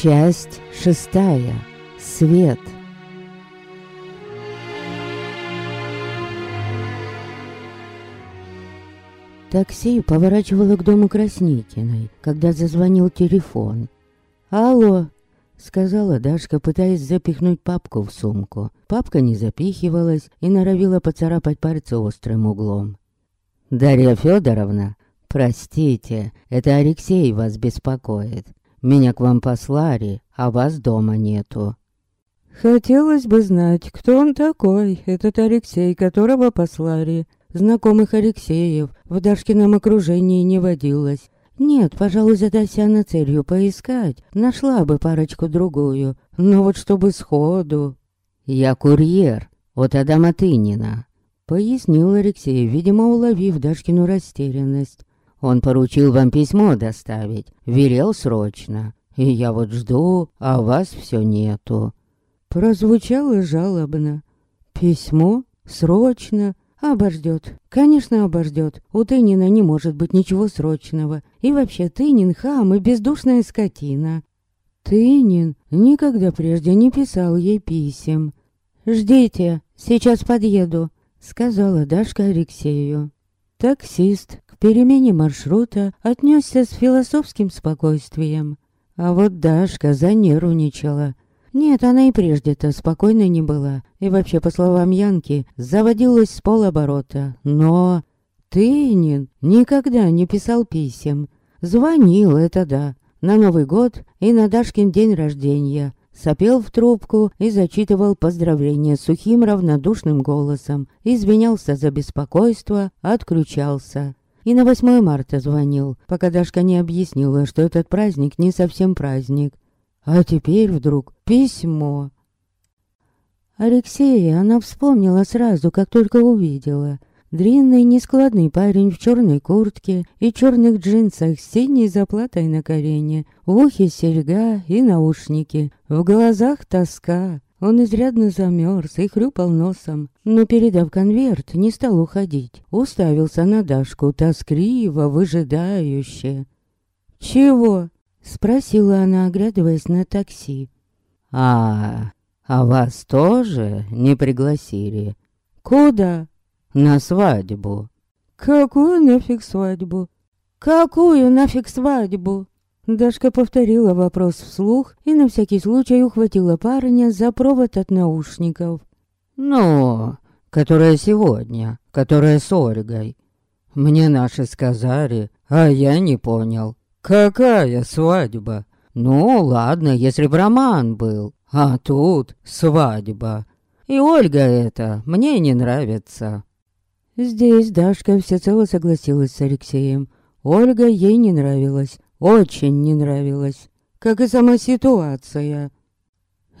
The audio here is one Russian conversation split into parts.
Часть шестая. Свет. Такси поворачивало к дому Красникиной, когда зазвонил телефон. «Алло!» — сказала Дашка, пытаясь запихнуть папку в сумку. Папка не запихивалась и норовила поцарапать пальцы острым углом. «Дарья Федоровна, простите, это Алексей вас беспокоит. Меня к вам послали, а вас дома нету». «Хотелось бы знать, кто он такой, этот Алексей, которого послали», Знакомых Алексеев в Дашкином окружении не водилось. Нет, пожалуй, задайся на целью поискать, нашла бы парочку-другую. Но вот чтобы сходу... «Я курьер от Адама Тынина», — пояснил Алексей, видимо, уловив Дашкину растерянность. «Он поручил вам письмо доставить, велел срочно. И я вот жду, а вас все нету». Прозвучало жалобно. «Письмо? Срочно? Обождет. Конечно, обождет. У Тынина не может быть ничего срочного. И вообще, Тынин хам и бездушная скотина. Тынин никогда прежде не писал ей писем. «Ждите, сейчас подъеду», — сказала Дашка Алексею. Таксист перемене маршрута отнесся с философским спокойствием. А вот Дашка занервничала. Нет, она и прежде-то спокойной не была. И вообще, по словам Янки, заводилась с полоборота. Но Тынин никогда не писал писем. Звонил, это да, на Новый год и на Дашкин день рождения. Сопел в трубку и зачитывал поздравления сухим равнодушным голосом. Извинялся за беспокойство, отключался. И на 8 марта звонил, пока Дашка не объяснила, что этот праздник не совсем праздник. А теперь вдруг письмо. Алексея она вспомнила сразу, как только увидела. Длинный, нескладный парень в черной куртке и черных джинсах с синей заплатой на колене, в ухе серьга и наушники, в глазах тоска. Он изрядно замерз и хрюпал носом, но, передав конверт, не стал уходить. Уставился на Дашку тоскливо, выжидающе. «Чего?» Спросила она, оглядываясь на такси. «А, а вас тоже не пригласили?» «Куда?» «На свадьбу». «Какую нафиг свадьбу?» «Какую нафиг свадьбу?» Дашка повторила вопрос вслух и на всякий случай ухватила парня за провод от наушников. «Ну, которая сегодня, которая с Ольгой. Мне наши сказали, а я не понял. Какая свадьба? Ну, ладно, если б роман был. А тут свадьба. И Ольга это мне не нравится. Здесь Дашка всецело согласилась с Алексеем. Ольга ей не нравилась. Очень не нравилась. Как и сама ситуация.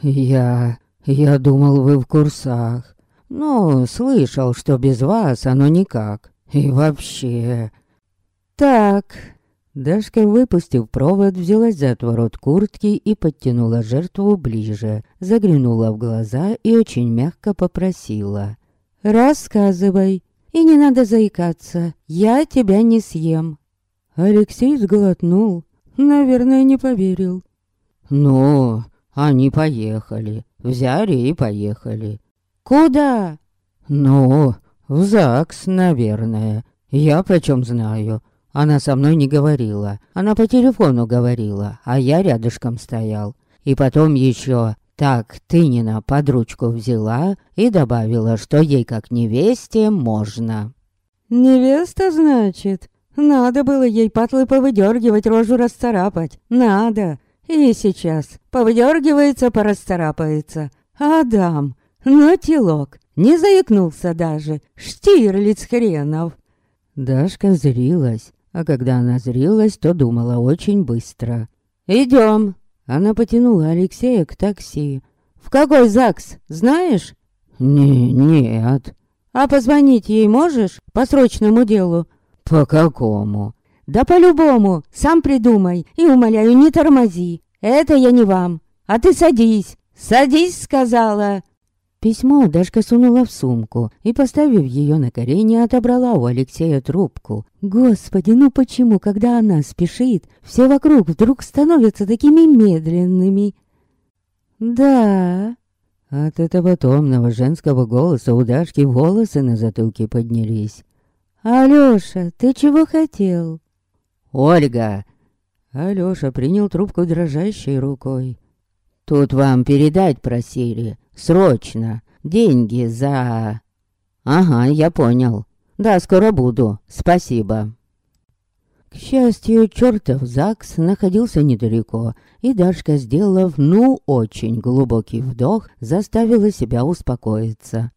Я... я думал, вы в курсах. Ну, слышал, что без вас оно никак. И вообще... Так, Дашка, выпустив провод, взялась за отворот куртки и подтянула жертву ближе, заглянула в глаза и очень мягко попросила. «Рассказывай, и не надо заикаться, я тебя не съем». Алексей сглотнул, наверное, не поверил. «Ну, они поехали, взяли и поехали». «Куда?» «Ну, в ЗАГС, наверное, я почем знаю». Она со мной не говорила. Она по телефону говорила, а я рядышком стоял. И потом еще так Тынина под ручку взяла и добавила, что ей как невесте можно. «Невеста, значит? Надо было ей патлы повыдергивать, рожу расцарапать. Надо. И сейчас повыдергивается, порасцарапается. Адам, ну телок, не заикнулся даже. Штирлиц хренов». Дашка зрилась, а когда она зрелась, то думала очень быстро. «Идем!» Она потянула Алексея к такси. «В какой ЗАГС, знаешь?» «Не, нет». «А позвонить ей можешь? По срочному делу?» «По какому?» «Да по-любому, сам придумай. И, умоляю, не тормози. Это я не вам. А ты садись. Садись, сказала». Письмо Дашка сунула в сумку и, поставив ее на колени, отобрала у Алексея трубку. Господи, ну почему, когда она спешит, все вокруг вдруг становятся такими медленными? Да. От этого томного женского голоса у Дашки волосы на затылке поднялись. «Алёша, ты чего хотел?» «Ольга!» Алёша принял трубку дрожащей рукой. «Тут вам передать просили. Срочно. Деньги за... Ага, я понял. Да, скоро буду. Спасибо. К счастью, чертов ЗАГС находился недалеко, и Дашка, сделав, ну, очень глубокий вдох, заставила себя успокоиться.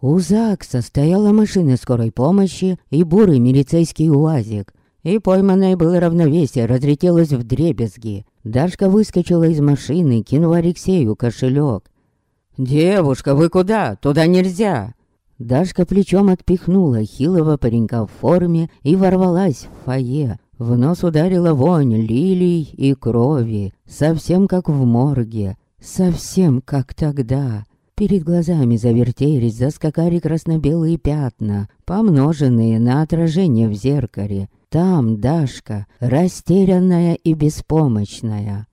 У ЗАГСа стояла машина скорой помощи и бурый милицейский УАЗик, и пойманное было равновесие разлетелось в дребезги. Дашка выскочила из машины, кинула Алексею кошелек. «Девушка, вы куда? Туда нельзя!» Дашка плечом отпихнула хилого паренька в форме и ворвалась в фойе. В нос ударила вонь лилий и крови, совсем как в морге, совсем как тогда. Перед глазами завертелись, заскакали красно-белые пятна, помноженные на отражение в зеркале. Там Дашка, растерянная и беспомощная.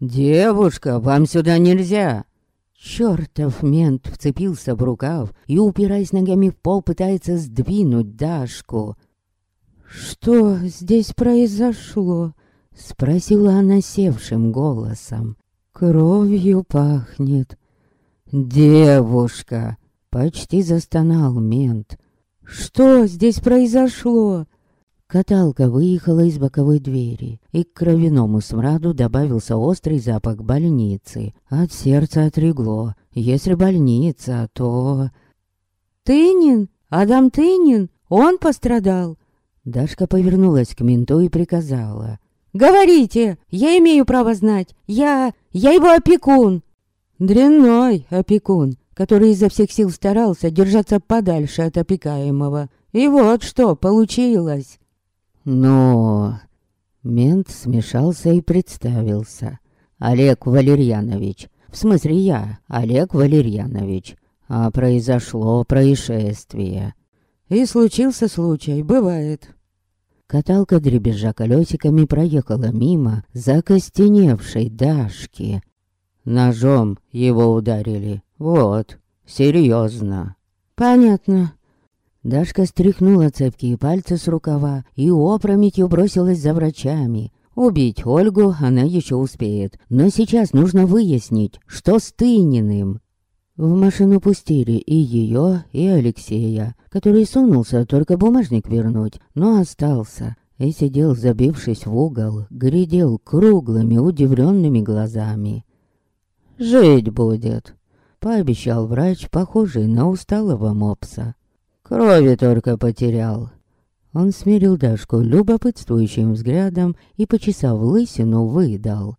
«Девушка, вам сюда нельзя!» Чёртов мент вцепился в рукав и, упираясь ногами в пол, пытается сдвинуть Дашку. «Что здесь произошло?» — спросила она севшим голосом. «Кровью пахнет». «Девушка!» — почти застонал мент. «Что здесь произошло?» Каталка выехала из боковой двери, и к кровяному смраду добавился острый запах больницы. От сердца отрягло. Если больница, то... «Тынин? Адам Тынин? Он пострадал?» Дашка повернулась к менту и приказала. «Говорите! Я имею право знать! Я... я его опекун!» Дрянной опекун, который изо всех сил старался держаться подальше от опекаемого. И вот что получилось. Но... Мент смешался и представился. Олег Валерьянович. В смысле я, Олег Валерьянович. А произошло происшествие. И случился случай, бывает. Каталка дребезжа колесиками проехала мимо закостеневшей Дашки. Ножом его ударили. Вот, серьезно. Понятно. Дашка стряхнула цепкие пальцы с рукава и опрометью бросилась за врачами. Убить Ольгу она еще успеет, но сейчас нужно выяснить, что с Тыниным. В машину пустили и ее, и Алексея, который сунулся только бумажник вернуть, но остался и сидел, забившись в угол, глядел круглыми, удивленными глазами. «Жить будет», — пообещал врач, похожий на усталого мопса. Крови только потерял. Он смирил Дашку любопытствующим взглядом и, почесав лысину, выдал.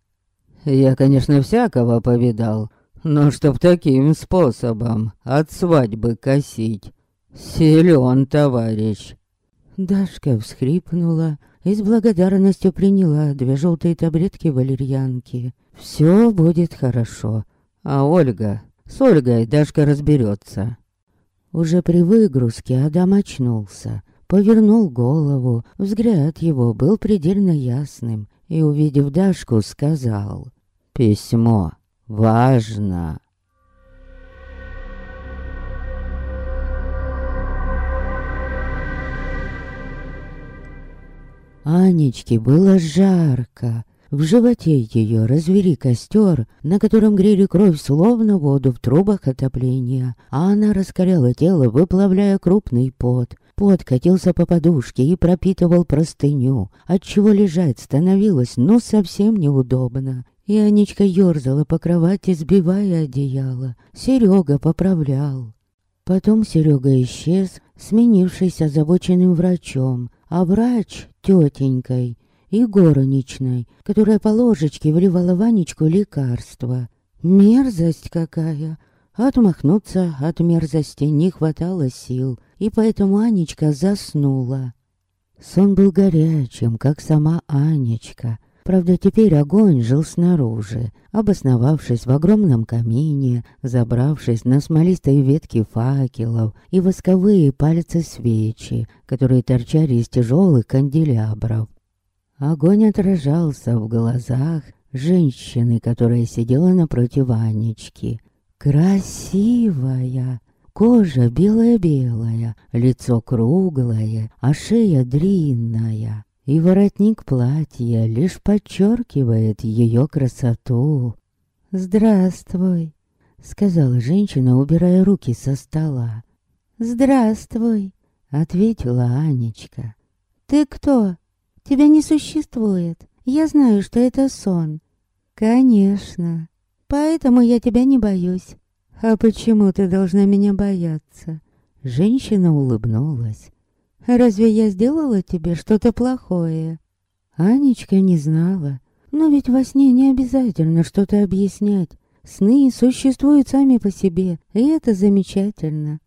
Я, конечно, всякого повидал, но чтоб таким способом от свадьбы косить. Силен, товарищ. Дашка всхрипнула и с благодарностью приняла две желтые таблетки валерьянки. Все будет хорошо. А Ольга... С Ольгой Дашка разберется. Уже при выгрузке Адам очнулся, повернул голову, взгляд его был предельно ясным, и, увидев Дашку, сказал «Письмо. Важно». Анечке было жарко, в животе ее развели костер, на котором грели кровь словно воду в трубах отопления, а она раскаляла тело, выплавляя крупный пот. Пот катился по подушке и пропитывал простыню, отчего лежать становилось ну совсем неудобно. И Анечка ёрзала по кровати, сбивая одеяло. Серега поправлял. Потом Серега исчез, сменившись озабоченным врачом, а врач — тетенькой, и горничной, которая по ложечке вливала Ванечку лекарства. Мерзость какая! Отмахнуться от мерзости не хватало сил, и поэтому Анечка заснула. Сон был горячим, как сама Анечка. Правда, теперь огонь жил снаружи, обосновавшись в огромном камине, забравшись на смолистые ветки факелов и восковые пальцы свечи, которые торчали из тяжелых канделябров. Огонь отражался в глазах женщины, которая сидела напротив Анечки. Красивая! Кожа белая-белая, лицо круглое, а шея длинная. И воротник платья лишь подчеркивает ее красоту. «Здравствуй», — сказала женщина, убирая руки со стола. «Здравствуй», — ответила Анечка. «Ты кто?» Тебя не существует. Я знаю, что это сон. Конечно. Поэтому я тебя не боюсь. А почему ты должна меня бояться? Женщина улыбнулась. Разве я сделала тебе что-то плохое? Анечка не знала. Но ведь во сне не обязательно что-то объяснять. Сны существуют сами по себе, и это замечательно.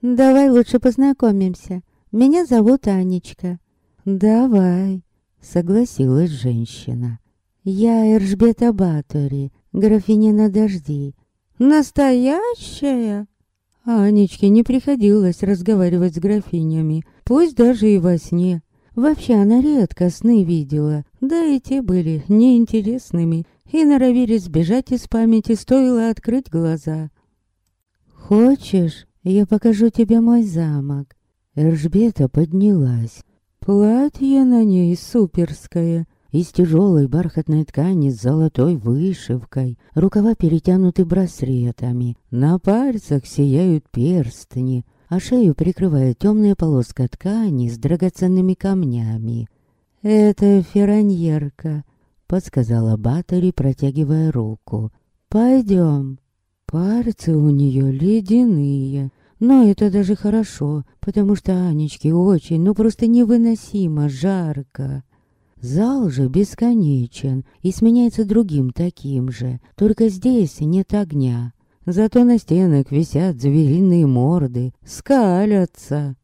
Давай лучше познакомимся. Меня зовут Анечка. «Давай», — согласилась женщина. «Я Эржбета Батори, графиня на дожди». «Настоящая?» Анечке не приходилось разговаривать с графинями, пусть даже и во сне. Вообще она редко сны видела, да и те были неинтересными, и норовили сбежать из памяти, стоило открыть глаза. «Хочешь, я покажу тебе мой замок?» Эржбета поднялась. Платье на ней суперское, из тяжелой бархатной ткани с золотой вышивкой, рукава перетянуты браслетами, на пальцах сияют перстни, а шею прикрывает темная полоска ткани с драгоценными камнями. «Это фераньерка», — подсказала Батори, протягивая руку. «Пойдем». Пальцы у нее ледяные, но это даже хорошо, потому что Анечке очень, ну просто невыносимо жарко. Зал же бесконечен и сменяется другим таким же, только здесь нет огня. Зато на стенах висят звериные морды, скалятся.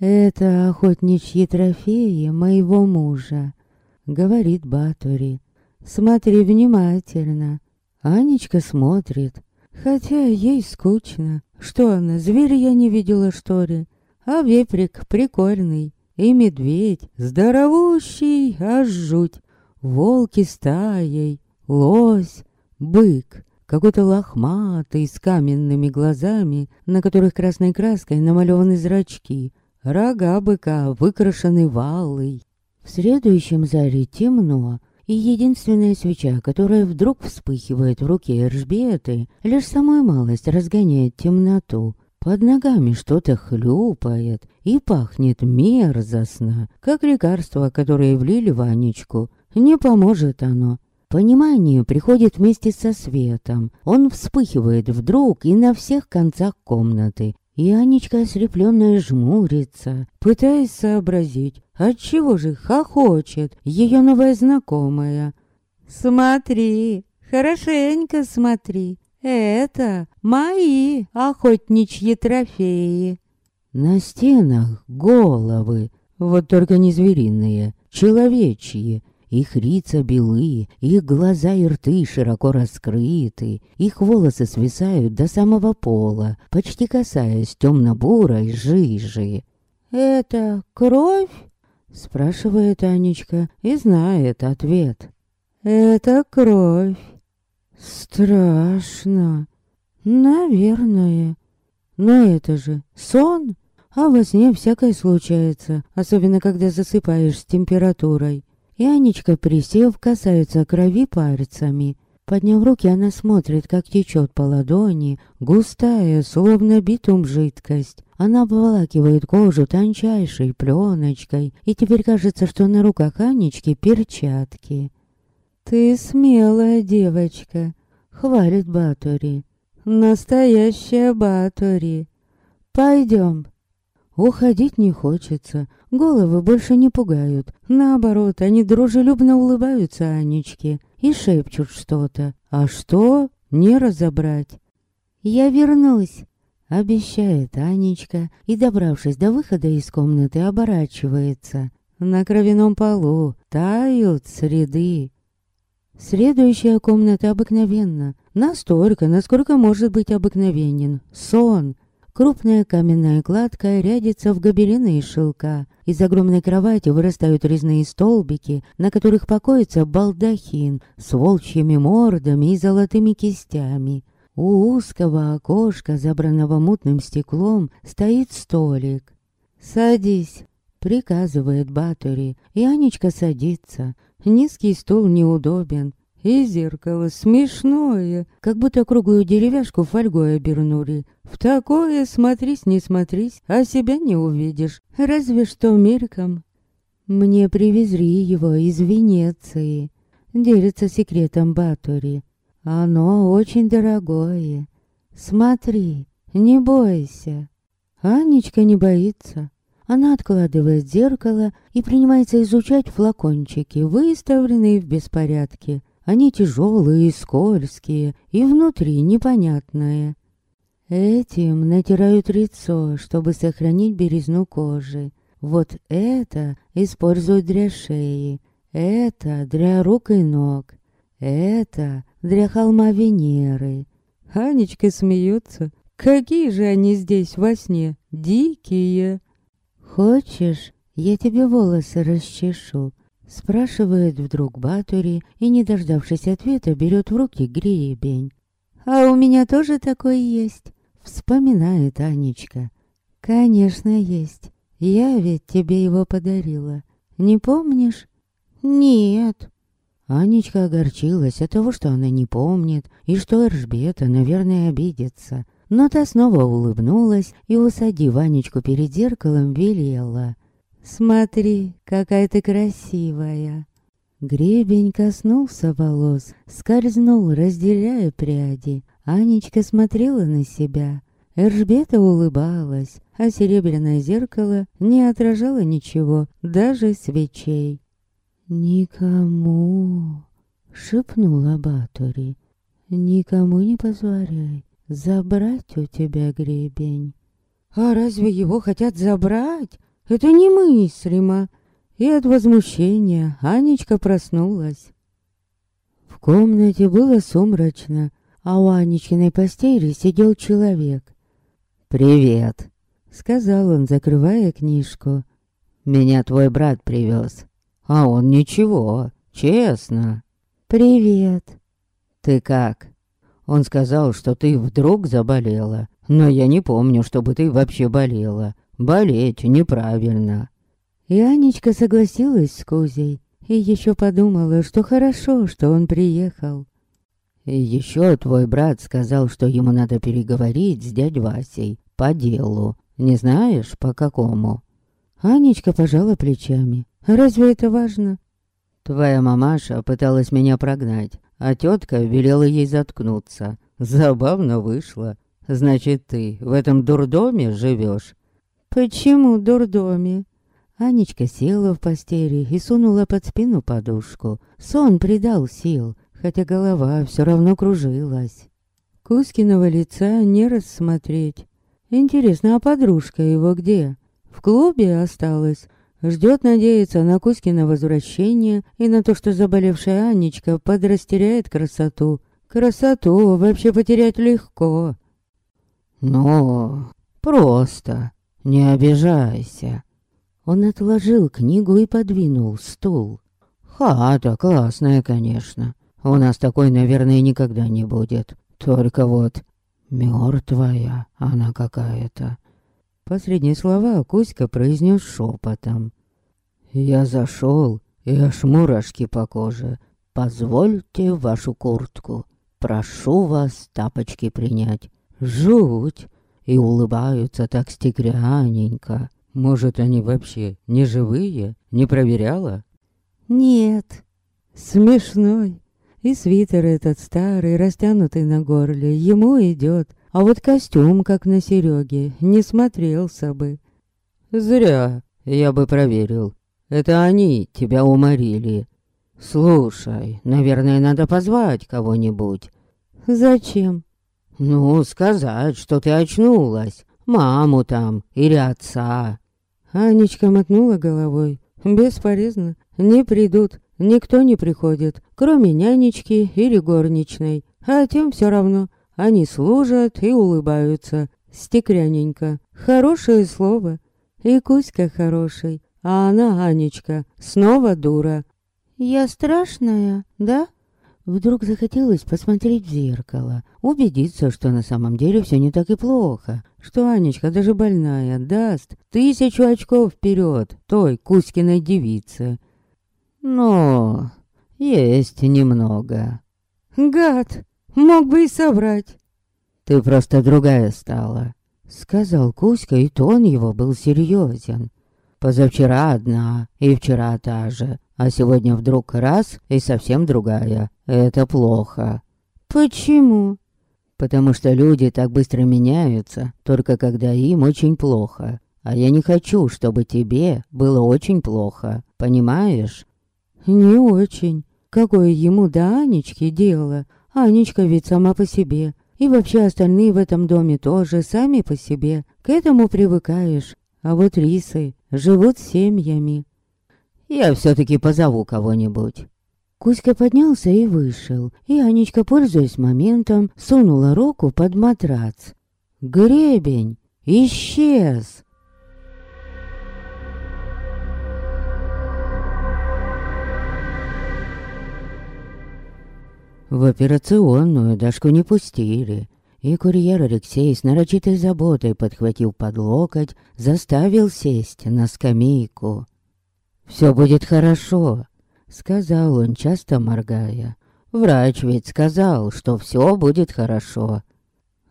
«Это охотничьи трофеи моего мужа», — говорит Батори. «Смотри внимательно». Анечка смотрит, хотя ей скучно. Что она, зверя я не видела, что ли? А веприк прикольный. И медведь здоровущий, аж жуть. Волки стаей, лось, бык, какой-то лохматый, с каменными глазами, на которых красной краской намалеваны зрачки, рога быка, выкрашены валой. В следующем зале темно, и единственная свеча, которая вдруг вспыхивает в руке Эржбеты, лишь самую малость разгоняет темноту. Под ногами что-то хлюпает и пахнет мерзостно, как лекарство, которое влили в Анечку. Не поможет оно. Понимание приходит вместе со светом. Он вспыхивает вдруг и на всех концах комнаты. И Анечка ослепленная жмурится, пытаясь сообразить, отчего же хохочет ее новая знакомая. «Смотри, хорошенько смотри, это мои охотничьи трофеи». На стенах головы, вот только не звериные, человечьи, их лица белые, их глаза и рты широко раскрыты, их волосы свисают до самого пола, почти касаясь темно-бурой жижи. «Это кровь?» — спрашивает Анечка и знает ответ. «Это кровь». «Страшно. Наверное. Но это же сон, а во сне всякое случается, особенно когда засыпаешь с температурой». И Анечка, присев, касается крови пальцами. Подняв руки, она смотрит, как течет по ладони, густая, словно битум жидкость. Она обволакивает кожу тончайшей пленочкой, и теперь кажется, что на руках Анечки перчатки. «Ты смелая девочка», — хвалит Батори. «Настоящая Батори. Пойдем, Уходить не хочется, головы больше не пугают. Наоборот, они дружелюбно улыбаются Анечке и шепчут что-то. А что? Не разобрать. «Я вернусь», — обещает Анечка и, добравшись до выхода из комнаты, оборачивается. На кровяном полу тают среды. Следующая комната обыкновенна. Настолько, насколько может быть обыкновенен. Сон. Крупная каменная кладка рядится в гобелены из шелка. Из огромной кровати вырастают резные столбики, на которых покоится балдахин с волчьими мордами и золотыми кистями. У узкого окошка, забранного мутным стеклом, стоит столик. «Садись», — приказывает Батори, и Анечка садится. Низкий стул неудобен, и зеркало смешное, как будто круглую деревяшку фольгой обернули. В такое смотрись, не смотрись, а себя не увидишь, разве что мельком. Мне привезли его из Венеции. Делится секретом Батори. Оно очень дорогое. Смотри, не бойся. Анечка не боится. Она откладывает зеркало и принимается изучать флакончики, выставленные в беспорядке. Они тяжелые и скользкие, и внутри непонятное. Этим натирают лицо, чтобы сохранить белизну кожи. Вот это используют для шеи, это для рук и ног, это для холма Венеры. Анечка смеется. Какие же они здесь во сне? Дикие. «Хочешь, я тебе волосы расчешу?» Спрашивает вдруг Батори и, не дождавшись ответа, берет в руки гребень. «А у меня тоже такой есть», — вспоминает Анечка. «Конечно, есть. Я ведь тебе его подарила. Не помнишь?» «Нет». Анечка огорчилась от того, что она не помнит, и что Эржбета, наверное, обидится. Но та снова улыбнулась и, усадив Ванечку перед зеркалом, велела. «Смотри, какая ты красивая!» Гребень коснулся волос, скользнул, разделяя пряди. Анечка смотрела на себя. Эржбета улыбалась, а серебряное зеркало не отражало ничего, даже свечей. «Никому!» — шепнула Батори. «Никому не позволяй забрать у тебя гребень. А разве его хотят забрать? Это немыслимо. И от возмущения Анечка проснулась. В комнате было сумрачно, а у Анечкиной постели сидел человек. «Привет», — сказал он, закрывая книжку. «Меня твой брат привез, а он ничего, честно». «Привет». «Ты как?» Он сказал, что ты вдруг заболела. Но я не помню, чтобы ты вообще болела. Болеть неправильно. И Анечка согласилась с Кузей. И еще подумала, что хорошо, что он приехал. И еще твой брат сказал, что ему надо переговорить с дядь Васей по делу. Не знаешь, по какому? Анечка пожала плечами. Разве это важно? Твоя мамаша пыталась меня прогнать, а тетка велела ей заткнуться. Забавно вышло. Значит, ты в этом дурдоме живешь? Почему дурдоме? Анечка села в постели и сунула под спину подушку. Сон придал сил, хотя голова все равно кружилась. Кузькиного лица не рассмотреть. Интересно, а подружка его где? В клубе осталась? Ждет, надеется на Кузькино возвращение и на то, что заболевшая Анечка подрастеряет красоту. Красоту вообще потерять легко. Ну, просто не обижайся. Он отложил книгу и подвинул стул. Хата классная, конечно. У нас такой, наверное, никогда не будет. Только вот мертвая она какая-то. Последние слова Кузька произнес шепотом. «Я зашел, и аж мурашки по коже. Позвольте вашу куртку. Прошу вас тапочки принять. Жуть!» И улыбаются так стеклянненько. Может, они вообще не живые? Не проверяла? «Нет. Смешной. И свитер этот старый, растянутый на горле, ему идет. А вот костюм, как на Сереге, не смотрелся бы. Зря. Я бы проверил. Это они тебя уморили. Слушай, наверное, надо позвать кого-нибудь. Зачем? Ну, сказать, что ты очнулась. Маму там или отца. Анечка мотнула головой. Бесполезно. Не придут. Никто не приходит, кроме нянечки или горничной. А тем все равно. Они служат и улыбаются. Стеклянненько. Хорошее слово. И Кузька хороший. А она, Анечка, снова дура. «Я страшная, да?» Вдруг захотелось посмотреть в зеркало, убедиться, что на самом деле все не так и плохо, что Анечка даже больная даст тысячу очков вперед той Кузькиной девице. Но есть немного. Гад, мог бы и собрать. Ты просто другая стала, сказал Кузька, и тон его был серьезен. Позавчера одна, и вчера та же, а сегодня вдруг раз и совсем другая. Это плохо. Почему? Потому что люди так быстро меняются, только когда им очень плохо. А я не хочу, чтобы тебе было очень плохо. Понимаешь? Не очень. Какое ему до Анечки дело? Анечка ведь сама по себе. И вообще остальные в этом доме тоже сами по себе. К этому привыкаешь. А вот рисы живут семьями. Я все-таки позову кого-нибудь. Кузька поднялся и вышел, и Анечка, пользуясь моментом, сунула руку под матрац. Гребень исчез. В операционную Дашку не пустили, и курьер Алексей с нарочитой заботой, подхватил под локоть, заставил сесть на скамейку. «Все будет хорошо», Сказал он, часто моргая. Врач ведь сказал, что все будет хорошо.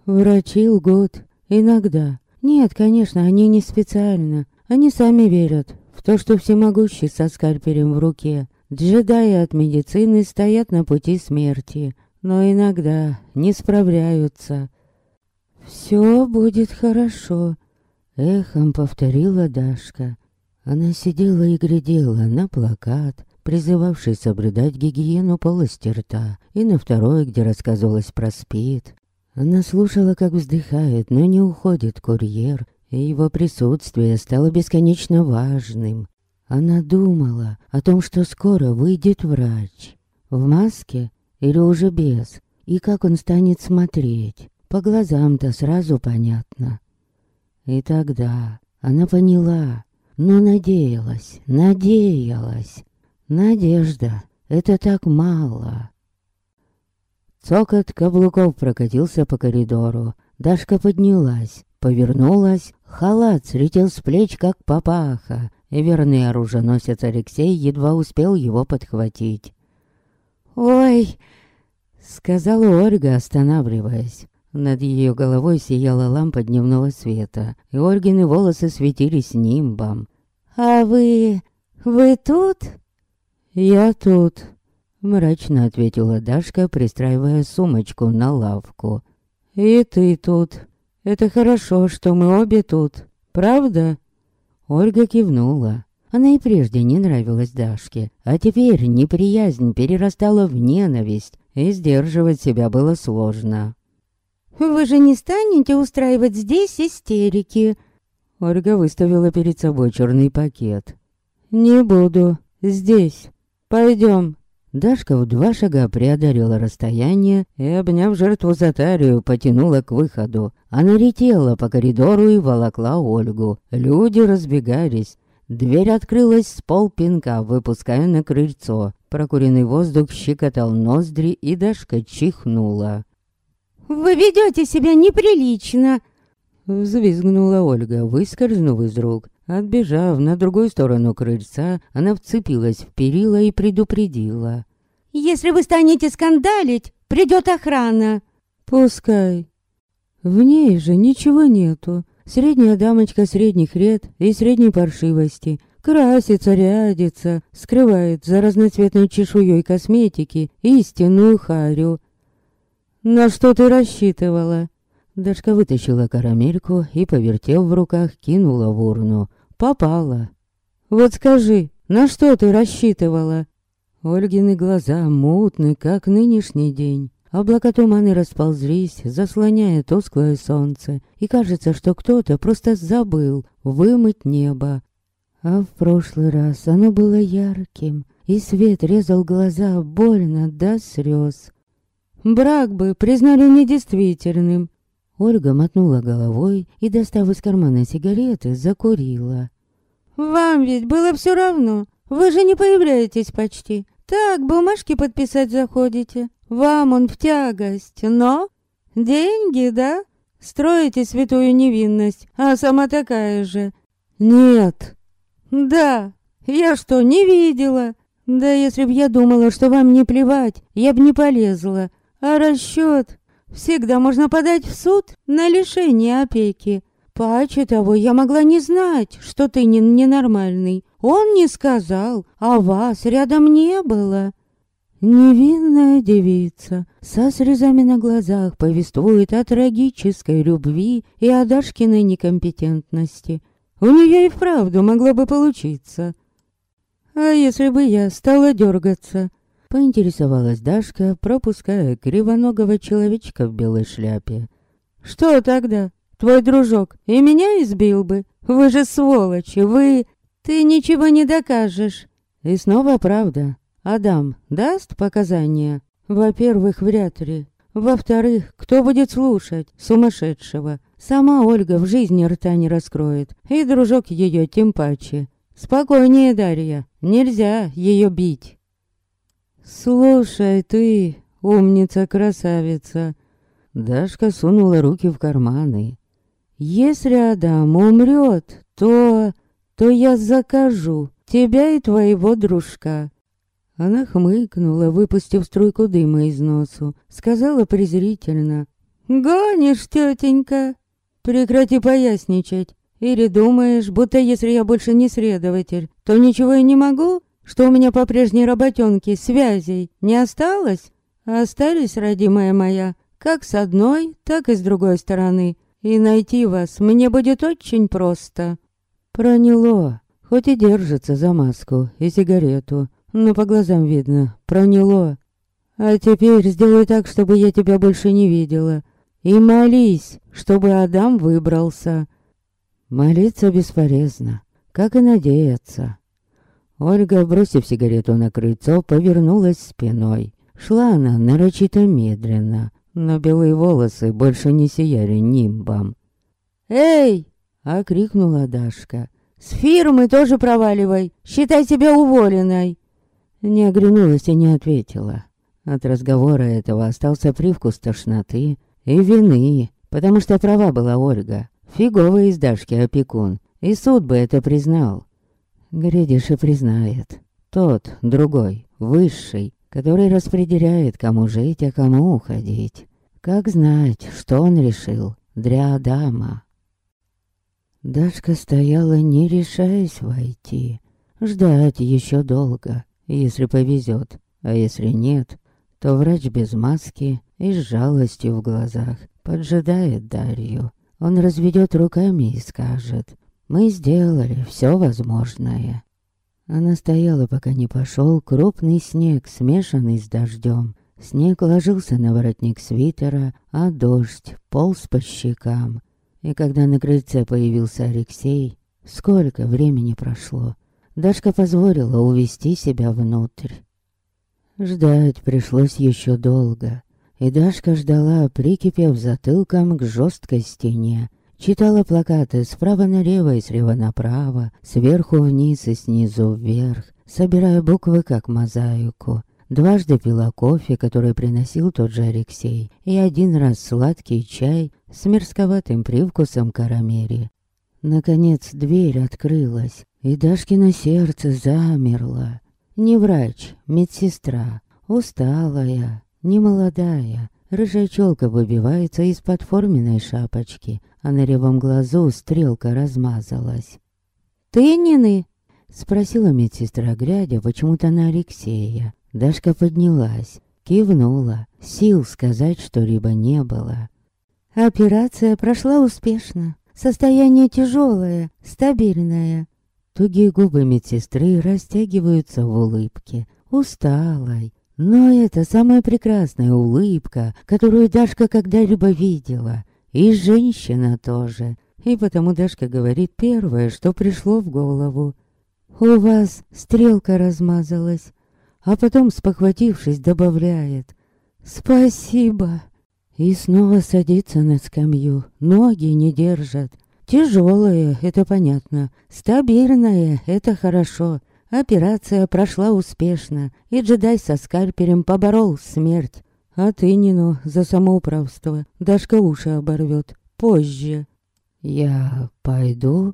Врачи лгут. Иногда. Нет, конечно, они не специально. Они сами верят в то, что всемогущий со скальпелем в руке. Джедаи от медицины стоят на пути смерти, но иногда не справляются. «Все будет хорошо», — эхом повторила Дашка. Она сидела и глядела на плакат, призывавший соблюдать гигиену полости рта, и на второй, где рассказывалось про спид. Она слушала, как вздыхает, но не уходит курьер, и его присутствие стало бесконечно важным. Она думала о том, что скоро выйдет врач. В маске или уже без, и как он станет смотреть. По глазам-то сразу понятно. И тогда она поняла, но надеялась, надеялась, Надежда, это так мало. Цокот каблуков прокатился по коридору. Дашка поднялась, повернулась, халат слетел с плеч, как папаха, и верный оруженосец Алексей едва успел его подхватить. «Ой!» — сказала Ольга, останавливаясь. Над ее головой сияла лампа дневного света, и Ольгины волосы светились нимбом. «А вы... вы тут?» «Я тут», — мрачно ответила Дашка, пристраивая сумочку на лавку. «И ты тут. Это хорошо, что мы обе тут. Правда?» Ольга кивнула. Она и прежде не нравилась Дашке, а теперь неприязнь перерастала в ненависть, и сдерживать себя было сложно. «Вы же не станете устраивать здесь истерики?» Ольга выставила перед собой черный пакет. «Не буду. Здесь». Пойдем. Дашка в два шага преодолела расстояние и, обняв жертву за талию, потянула к выходу. Она летела по коридору и волокла Ольгу. Люди разбегались. Дверь открылась с полпинка, выпуская на крыльцо. Прокуренный воздух щекотал ноздри, и Дашка чихнула. «Вы ведете себя неприлично!» Взвизгнула Ольга, выскользнув из рук. Отбежав на другую сторону крыльца, она вцепилась в перила и предупредила. «Если вы станете скандалить, придет охрана!» «Пускай!» В ней же ничего нету. Средняя дамочка средних лет и средней паршивости. Красится, рядится, скрывает за разноцветной чешуей косметики истинную харю. «На что ты рассчитывала?» Дашка вытащила карамельку и, повертев в руках, кинула в урну. Попала. Вот скажи, на что ты рассчитывала? Ольгины глаза мутны, как нынешний день. Облака туманы расползлись, заслоняя тусклое солнце, и кажется, что кто-то просто забыл вымыть небо. А в прошлый раз оно было ярким, и свет резал глаза больно до слез. Брак бы признали недействительным. Ольга мотнула головой и, достав из кармана сигареты, закурила. «Вам ведь было все равно. Вы же не появляетесь почти. Так, бумажки подписать заходите. Вам он в тягость, но... Деньги, да? Строите святую невинность, а сама такая же. Нет. Да. Я что, не видела? Да если б я думала, что вам не плевать, я б не полезла. А расчет? Всегда можно подать в суд на лишение опеки. Паче того, я могла не знать, что ты не ненормальный. Он не сказал, а вас рядом не было. Невинная девица со слезами на глазах повествует о трагической любви и о Дашкиной некомпетентности. У нее и вправду могло бы получиться. А если бы я стала дергаться? Поинтересовалась Дашка, пропуская кривоногого человечка в белой шляпе. Что тогда? Твой дружок и меня избил бы? Вы же сволочи, вы... Ты ничего не докажешь. И снова правда. Адам даст показания? Во-первых, вряд ли. Во-вторых, кто будет слушать сумасшедшего? Сама Ольга в жизни рта не раскроет, и дружок ее тем паче. Спокойнее, Дарья, нельзя ее бить. Слушай ты, умница-красавица. Дашка сунула руки в карманы. Если Адам умрет, то... то я закажу тебя и твоего дружка. Она хмыкнула, выпустив струйку дыма из носу. Сказала презрительно. «Гонишь, тетенька!» «Прекрати поясничать. Или думаешь, будто если я больше не следователь, то ничего и не могу? Что у меня по прежней работенке связей не осталось? Остались, родимая моя, как с одной, так и с другой стороны. И найти вас мне будет очень просто». Проняло, хоть и держится за маску и сигарету, но по глазам видно, проняло. А теперь сделай так, чтобы я тебя больше не видела. И молись, чтобы Адам выбрался. Молиться бесполезно, как и надеяться. Ольга, бросив сигарету на крыльцо, повернулась спиной. Шла она нарочито медленно, но белые волосы больше не сияли нимбом. «Эй!» — окрикнула Дашка. «С фирмы тоже проваливай! Считай себя уволенной!» Не оглянулась и не ответила. От разговора этого остался привкус тошноты и вины, потому что права была Ольга. Фиговый из Дашки опекун, и суд бы это признал. Грядиш и признает. Тот, другой, высший, который распределяет, кому жить, а кому уходить. Как знать, что он решил для Адама. Дашка стояла, не решаясь войти. Ждать еще долго если повезет, а если нет, то врач без маски и с жалостью в глазах поджидает Дарью. Он разведет руками и скажет, мы сделали все возможное. Она стояла, пока не пошел крупный снег, смешанный с дождем. Снег ложился на воротник свитера, а дождь полз по щекам. И когда на крыльце появился Алексей, сколько времени прошло, Дашка позволила увести себя внутрь. Ждать пришлось еще долго, и Дашка ждала, прикипев затылком к жесткой стене. Читала плакаты справа налево и слева направо, сверху вниз и снизу вверх, собирая буквы как мозаику. Дважды пила кофе, который приносил тот же Алексей, и один раз сладкий чай с мерзковатым привкусом карамели. Наконец дверь открылась, и Дашкино сердце замерло. Не врач, медсестра, усталая, немолодая. Рыжая челка выбивается из-под форменной шапочки, а на левом глазу стрелка размазалась. «Ты, Нины?» — спросила медсестра, глядя почему-то на Алексея. Дашка поднялась, кивнула. Сил сказать что-либо не было. «Операция прошла успешно. Состояние тяжелое, стабильное. Тугие губы медсестры растягиваются в улыбке, усталой. Но это самая прекрасная улыбка, которую Дашка когда-либо видела. И женщина тоже. И потому Дашка говорит первое, что пришло в голову. У вас стрелка размазалась. А потом, спохватившись, добавляет. Спасибо. И снова садится на скамью. Ноги не держат. Тяжелые, это понятно. Стабильные, это хорошо. Операция прошла успешно, и джедай со скальперем поборол смерть. А ты, Нино, за самоуправство. Дашка уши оборвет. Позже. «Я пойду?»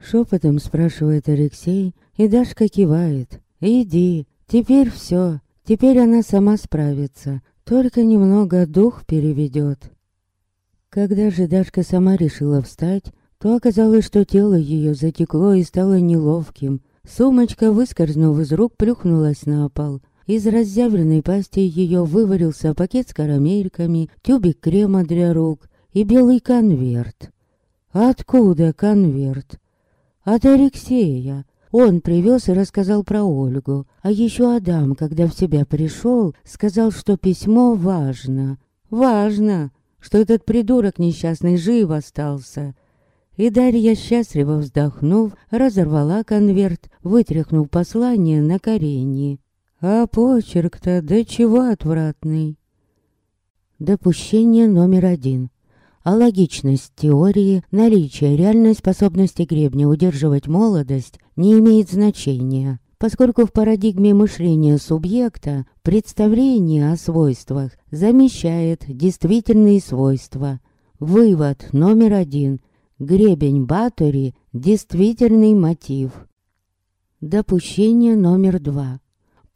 Шепотом спрашивает Алексей, и Дашка кивает. «Иди, теперь все. Теперь она сама справится. Только немного дух переведет». Когда же Дашка сама решила встать, то оказалось, что тело ее затекло и стало неловким. Сумочка, выскользнув из рук, плюхнулась на пол. Из разъявленной пасти ее вывалился пакет с карамельками, тюбик крема для рук и белый конверт. Откуда конверт? От Алексея. Он привез и рассказал про Ольгу. А еще Адам, когда в себя пришел, сказал, что письмо важно. Важно, что этот придурок несчастный жив остался. И Дарья, счастливо вздохнув, разорвала конверт, вытряхнув послание на коренье. А почерк-то до чего отвратный. Допущение номер один. А логичность теории, наличие реальной способности гребня удерживать молодость не имеет значения, поскольку в парадигме мышления субъекта представление о свойствах замещает действительные свойства. Вывод номер один. Гребень Батори – действительный мотив. Допущение номер два.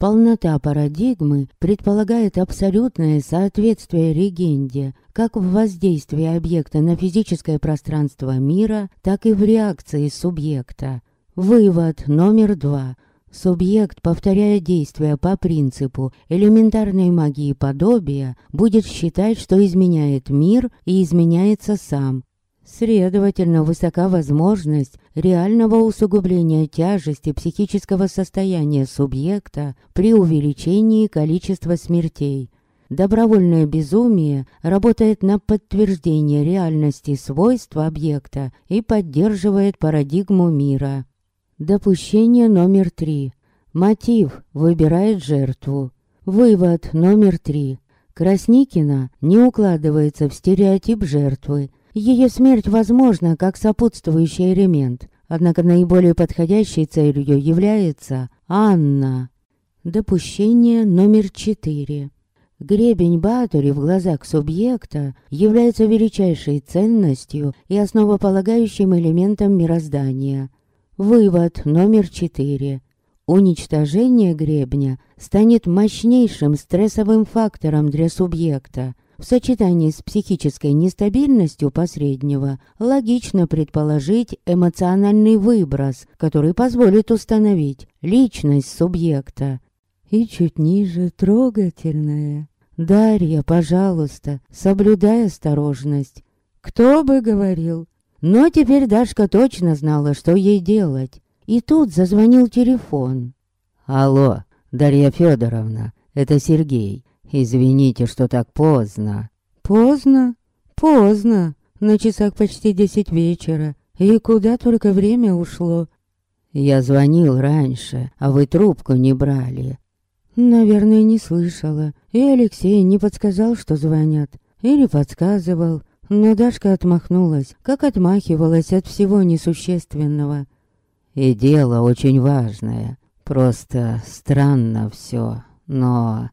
Полнота парадигмы предполагает абсолютное соответствие легенде, как в воздействии объекта на физическое пространство мира, так и в реакции субъекта. Вывод номер два. Субъект, повторяя действия по принципу элементарной магии подобия, будет считать, что изменяет мир и изменяется сам, Следовательно, высока возможность реального усугубления тяжести психического состояния субъекта при увеличении количества смертей. Добровольное безумие работает на подтверждение реальности свойств объекта и поддерживает парадигму мира. Допущение номер три. Мотив выбирает жертву. Вывод номер три. Красникина не укладывается в стереотип жертвы, ее смерть возможна как сопутствующий элемент, однако наиболее подходящей целью является Анна. Допущение номер четыре. Гребень Батори в глазах субъекта является величайшей ценностью и основополагающим элементом мироздания. Вывод номер четыре. Уничтожение гребня станет мощнейшим стрессовым фактором для субъекта, в сочетании с психической нестабильностью посреднего логично предположить эмоциональный выброс, который позволит установить личность субъекта. И чуть ниже трогательное. «Дарья, пожалуйста, соблюдай осторожность». Кто бы говорил. Но теперь Дашка точно знала, что ей делать. И тут зазвонил телефон. «Алло, Дарья Федоровна, это Сергей. «Извините, что так поздно». «Поздно? Поздно. На часах почти десять вечера. И куда только время ушло». «Я звонил раньше, а вы трубку не брали». «Наверное, не слышала. И Алексей не подсказал, что звонят. Или подсказывал. Но Дашка отмахнулась, как отмахивалась от всего несущественного. «И дело очень важное. Просто странно все. Но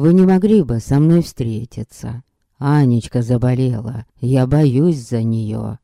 вы не могли бы со мной встретиться? Анечка заболела, я боюсь за нее.